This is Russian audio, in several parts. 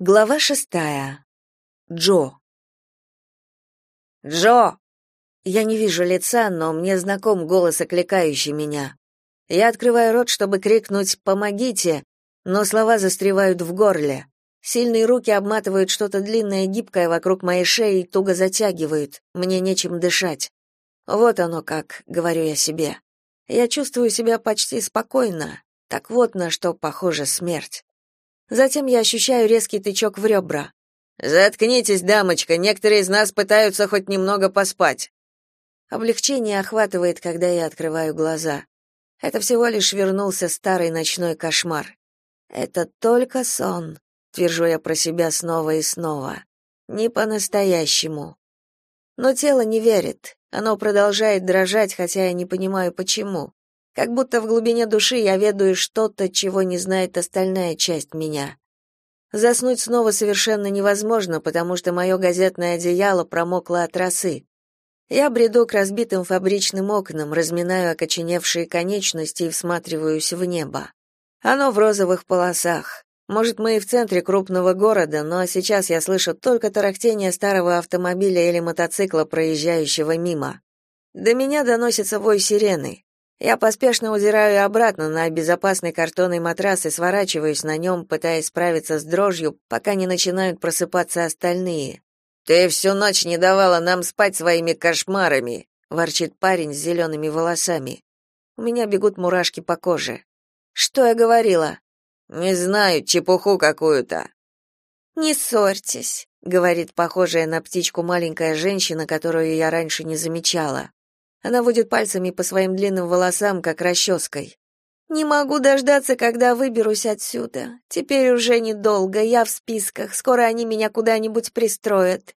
Глава шестая. Джо. Джо. Я не вижу лица, но мне знаком голос, окликающий меня. Я открываю рот, чтобы крикнуть «помогите», но слова застревают в горле. Сильные руки обматывают что-то длинное и гибкое вокруг моей шеи и туго затягивают. Мне нечем дышать. Вот оно как, говорю я себе. Я чувствую себя почти спокойно. Так вот на что похожа смерть. Затем я ощущаю резкий тычок в ребра. «Заткнитесь, дамочка, некоторые из нас пытаются хоть немного поспать». Облегчение охватывает, когда я открываю глаза. Это всего лишь вернулся старый ночной кошмар. Это только сон, твержу я про себя снова и снова. Не по-настоящему. Но тело не верит. Оно продолжает дрожать, хотя я не понимаю почему. Как будто в глубине души я ведаю что-то, чего не знает остальная часть меня. Заснуть снова совершенно невозможно, потому что мое газетное одеяло промокло от росы. Я бреду к разбитым фабричным окнам, разминаю окоченевшие конечности и всматриваюсь в небо. Оно в розовых полосах. Может, мы и в центре крупного города, но сейчас я слышу только тарахтение старого автомобиля или мотоцикла, проезжающего мимо. До меня доносится вой сирены. Я поспешно удираю обратно на безопасный картонный матрас и сворачиваюсь на нем, пытаясь справиться с дрожью, пока не начинают просыпаться остальные. «Ты всю ночь не давала нам спать своими кошмарами», — ворчит парень с зелеными волосами. У меня бегут мурашки по коже. «Что я говорила?» «Не знаю, чепуху какую-то». «Не ссорьтесь», — говорит похожая на птичку маленькая женщина, которую я раньше не замечала. Она водит пальцами по своим длинным волосам, как расческой. «Не могу дождаться, когда выберусь отсюда. Теперь уже недолго, я в списках, скоро они меня куда-нибудь пристроят».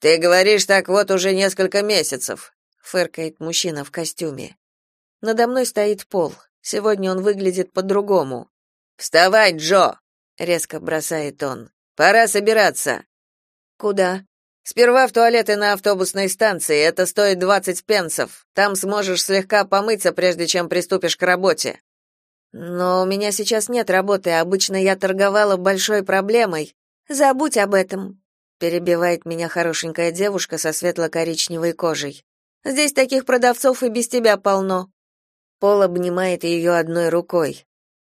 «Ты говоришь так вот уже несколько месяцев», — фыркает мужчина в костюме. Надо мной стоит Пол. Сегодня он выглядит по-другому. «Вставай, Джо!» — резко бросает он. «Пора собираться». «Куда?» Сперва в туалеты на автобусной станции, это стоит 20 пенсов. Там сможешь слегка помыться, прежде чем приступишь к работе. Но у меня сейчас нет работы, обычно я торговала большой проблемой. Забудь об этом, перебивает меня хорошенькая девушка со светло-коричневой кожей. Здесь таких продавцов и без тебя полно. Пол обнимает ее одной рукой.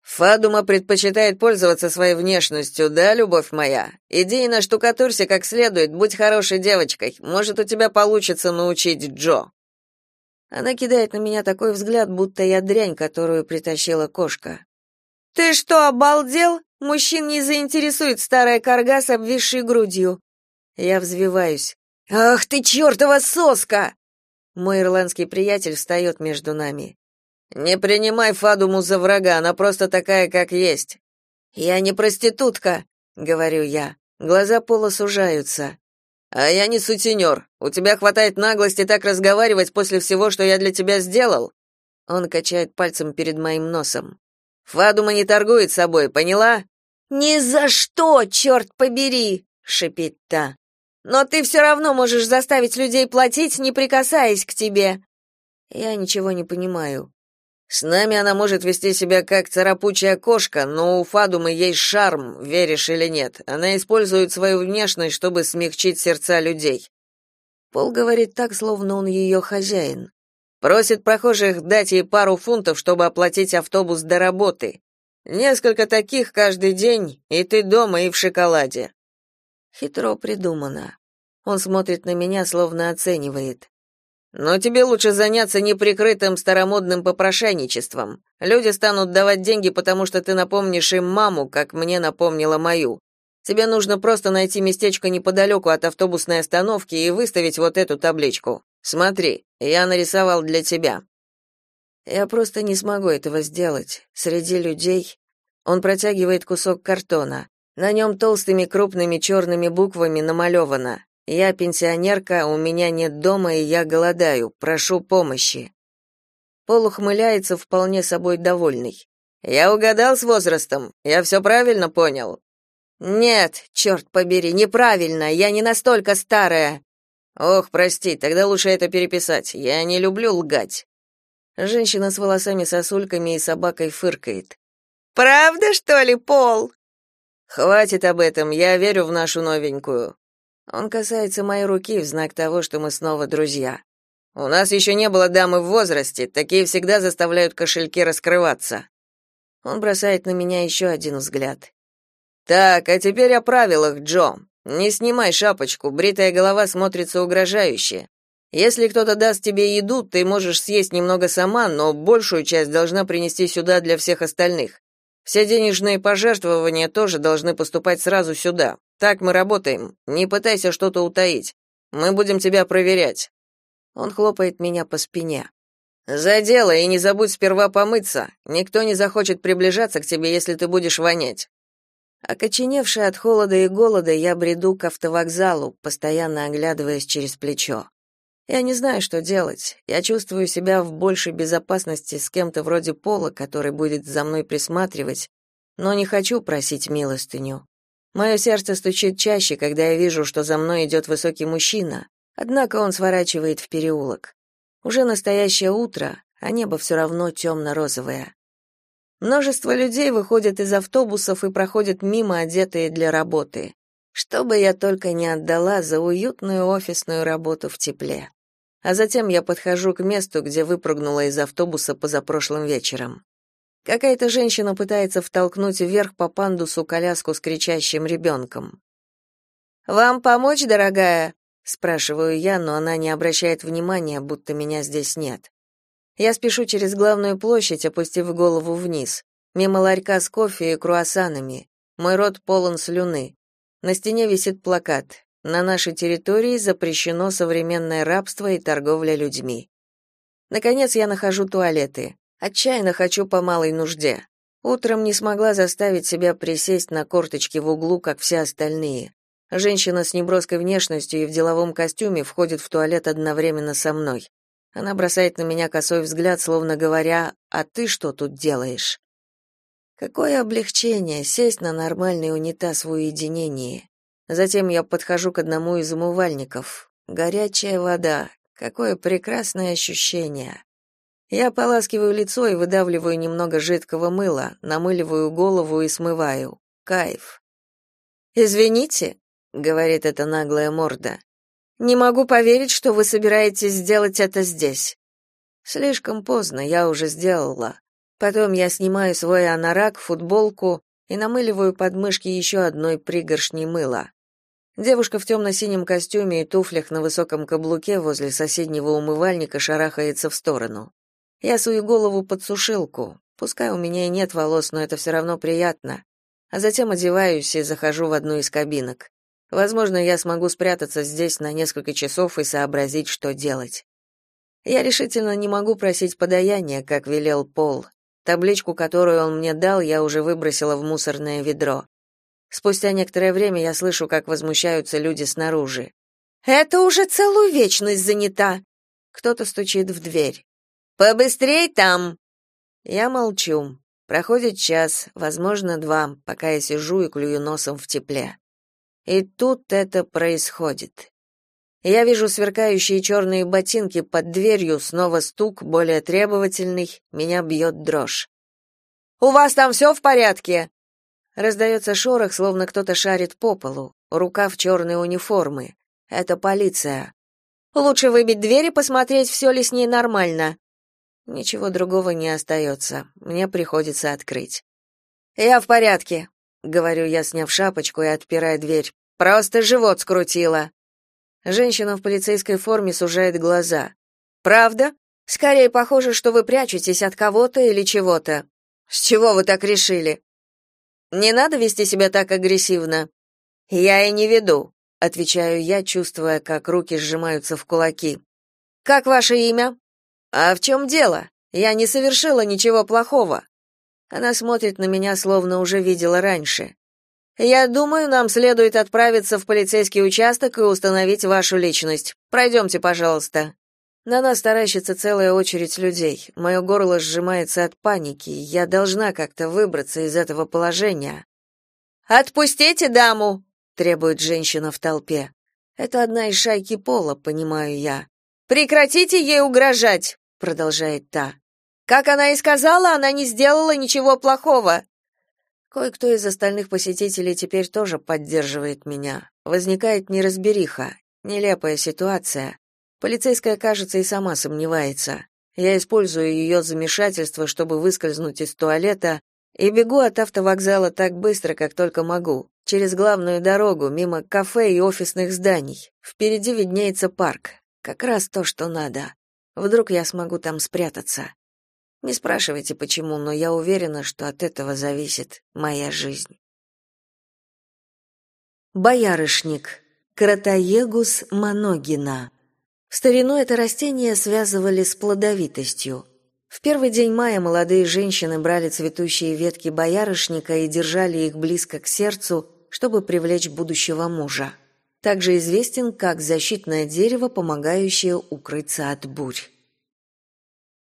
Фадума предпочитает пользоваться своей внешностью, да, любовь моя? Иди и наштукатурься как следует, будь хорошей девочкой. Может, у тебя получится научить Джо. Она кидает на меня такой взгляд, будто я дрянь, которую притащила кошка. Ты что, обалдел? Мужчин не заинтересует старая карга с обвисшей грудью. Я взвиваюсь. Ах ты чертова соска! Мой ирландский приятель встает между нами. Не принимай Фадуму за врага, она просто такая, как есть. Я не проститутка, говорю я. Глаза Пола сужаются. А я не сутенер. У тебя хватает наглости так разговаривать после всего, что я для тебя сделал. Он качает пальцем перед моим носом. Фадума не торгует собой, поняла? Ни за что, черт побери, шипит та. Но ты все равно можешь заставить людей платить, не прикасаясь к тебе. Я ничего не понимаю. С нами она может вести себя как царапучая кошка, но у Фадумы есть шарм, веришь или нет. Она использует свою внешность, чтобы смягчить сердца людей. Пол говорит так, словно он ее хозяин. Просит прохожих дать ей пару фунтов, чтобы оплатить автобус до работы. Несколько таких каждый день, и ты дома и в шоколаде. Хитро придумано. Он смотрит на меня, словно оценивает. Но тебе лучше заняться неприкрытым старомодным попрошайничеством. Люди станут давать деньги, потому что ты напомнишь им маму, как мне напомнила мою. Тебе нужно просто найти местечко неподалеку от автобусной остановки и выставить вот эту табличку. Смотри, я нарисовал для тебя. Я просто не смогу этого сделать. Среди людей он протягивает кусок картона. На нем толстыми крупными черными буквами намалевано я пенсионерка, у меня нет дома, и я голодаю. Прошу помощи. Пол ухмыляется, вполне собой довольный. Я угадал с возрастом. Я все правильно понял. Нет, черт побери, неправильно. Я не настолько старая. Ох, прости, тогда лучше это переписать. Я не люблю лгать. Женщина с волосами сосульками и собакой фыркает. Правда, что ли, Пол? Хватит об этом, я верю в нашу новенькую. Он касается моей руки в знак того, что мы снова друзья. У нас еще не было дамы в возрасте, такие всегда заставляют кошельки раскрываться. Он бросает на меня еще один взгляд. Так, а теперь о правилах, Джо. Не снимай шапочку, бритая голова смотрится угрожающе. Если кто-то даст тебе еду, ты можешь съесть немного сама, но большую часть должна принести сюда для всех остальных. Все денежные пожертвования тоже должны поступать сразу сюда. Так мы работаем. Не пытайся что-то утаить. Мы будем тебя проверять. Он хлопает меня по спине. За дело и не забудь сперва помыться. Никто не захочет приближаться к тебе, если ты будешь вонять. Окоченевшая от холода и голода, я бреду к автовокзалу, постоянно оглядываясь через плечо. Я не знаю, что делать. Я чувствую себя в большей безопасности с кем-то вроде Пола, который будет за мной присматривать, но не хочу просить милостыню. Мое сердце стучит чаще, когда я вижу, что за мной идет высокий мужчина, однако он сворачивает в переулок. Уже настоящее утро, а небо все равно темно-розовое. Множество людей выходят из автобусов и проходят мимо, одетые для работы. Что бы я только не отдала за уютную офисную работу в тепле. А затем я подхожу к месту, где выпрыгнула из автобуса позапрошлым вечером. Какая-то женщина пытается втолкнуть вверх по пандусу коляску с кричащим ребенком. «Вам помочь, дорогая?» — спрашиваю я, но она не обращает внимания, будто меня здесь нет. Я спешу через главную площадь, опустив голову вниз, мимо ларька с кофе и круассанами. Мой рот полон слюны. На стене висит плакат «На нашей территории запрещено современное рабство и торговля людьми». Наконец я нахожу туалеты. Отчаянно хочу по малой нужде. Утром не смогла заставить себя присесть на корточки в углу, как все остальные. Женщина с неброской внешностью и в деловом костюме входит в туалет одновременно со мной. Она бросает на меня косой взгляд, словно говоря, «А ты что тут делаешь?» Какое облегчение сесть на нормальный унитаз в уединении. Затем я подхожу к одному из умывальников. Горячая вода. Какое прекрасное ощущение. Я поласкиваю лицо и выдавливаю немного жидкого мыла, намыливаю голову и смываю. Кайф. «Извините», — говорит эта наглая морда. «Не могу поверить, что вы собираетесь сделать это здесь». Слишком поздно, я уже сделала. Потом я снимаю свой анорак, футболку и намыливаю подмышки еще одной пригоршней мыла. Девушка в темно-синем костюме и туфлях на высоком каблуке возле соседнего умывальника шарахается в сторону. Я сую голову под сушилку. Пускай у меня и нет волос, но это все равно приятно. А затем одеваюсь и захожу в одну из кабинок. Возможно, я смогу спрятаться здесь на несколько часов и сообразить, что делать. Я решительно не могу просить подаяния, как велел Пол. Табличку, которую он мне дал, я уже выбросила в мусорное ведро. Спустя некоторое время я слышу, как возмущаются люди снаружи. «Это уже целую вечность занята!» Кто-то стучит в дверь. «Побыстрей там!» Я молчу. Проходит час, возможно, два, пока я сижу и клюю носом в тепле. И тут это происходит. Я вижу сверкающие черные ботинки под дверью, снова стук, более требовательный, меня бьет дрожь. «У вас там все в порядке?» Раздается шорох, словно кто-то шарит по полу. Рука в черной униформы. Это полиция. «Лучше выбить дверь и посмотреть, все ли с ней нормально». Ничего другого не остается. Мне приходится открыть. «Я в порядке», — говорю я, сняв шапочку и отпирая дверь. «Просто живот скрутило». Женщина в полицейской форме сужает глаза. Правда? Скорее похоже, что вы прячетесь от кого-то или чего-то. С чего вы так решили? Не надо вести себя так агрессивно. Я и не веду, отвечаю я, чувствуя, как руки сжимаются в кулаки. Как ваше имя? А в чем дело? Я не совершила ничего плохого. Она смотрит на меня, словно уже видела раньше. Я думаю, нам следует отправиться в полицейский участок и установить вашу личность. Пройдемте, пожалуйста. На нас таращится целая очередь людей. Мое горло сжимается от паники. Я должна как-то выбраться из этого положения. Отпустите даму, требует женщина в толпе. Это одна из шайки Пола, понимаю я. Прекратите ей угрожать, продолжает та. Как она и сказала, она не сделала ничего плохого. Кое-кто из остальных посетителей теперь тоже поддерживает меня. Возникает неразбериха, нелепая ситуация. Полицейская, кажется, и сама сомневается. Я использую ее замешательство, чтобы выскользнуть из туалета, и бегу от автовокзала так быстро, как только могу, через главную дорогу, мимо кафе и офисных зданий. Впереди виднеется парк. Как раз то, что надо. Вдруг я смогу там спрятаться. Не спрашивайте почему, но я уверена, что от этого зависит моя жизнь. Боярышник. Кротоегус моногина. В старину это растение связывали с плодовитостью. В первый день мая молодые женщины брали цветущие ветки боярышника и держали их близко к сердцу, чтобы привлечь будущего мужа. Также известен как защитное дерево, помогающее укрыться от бурь.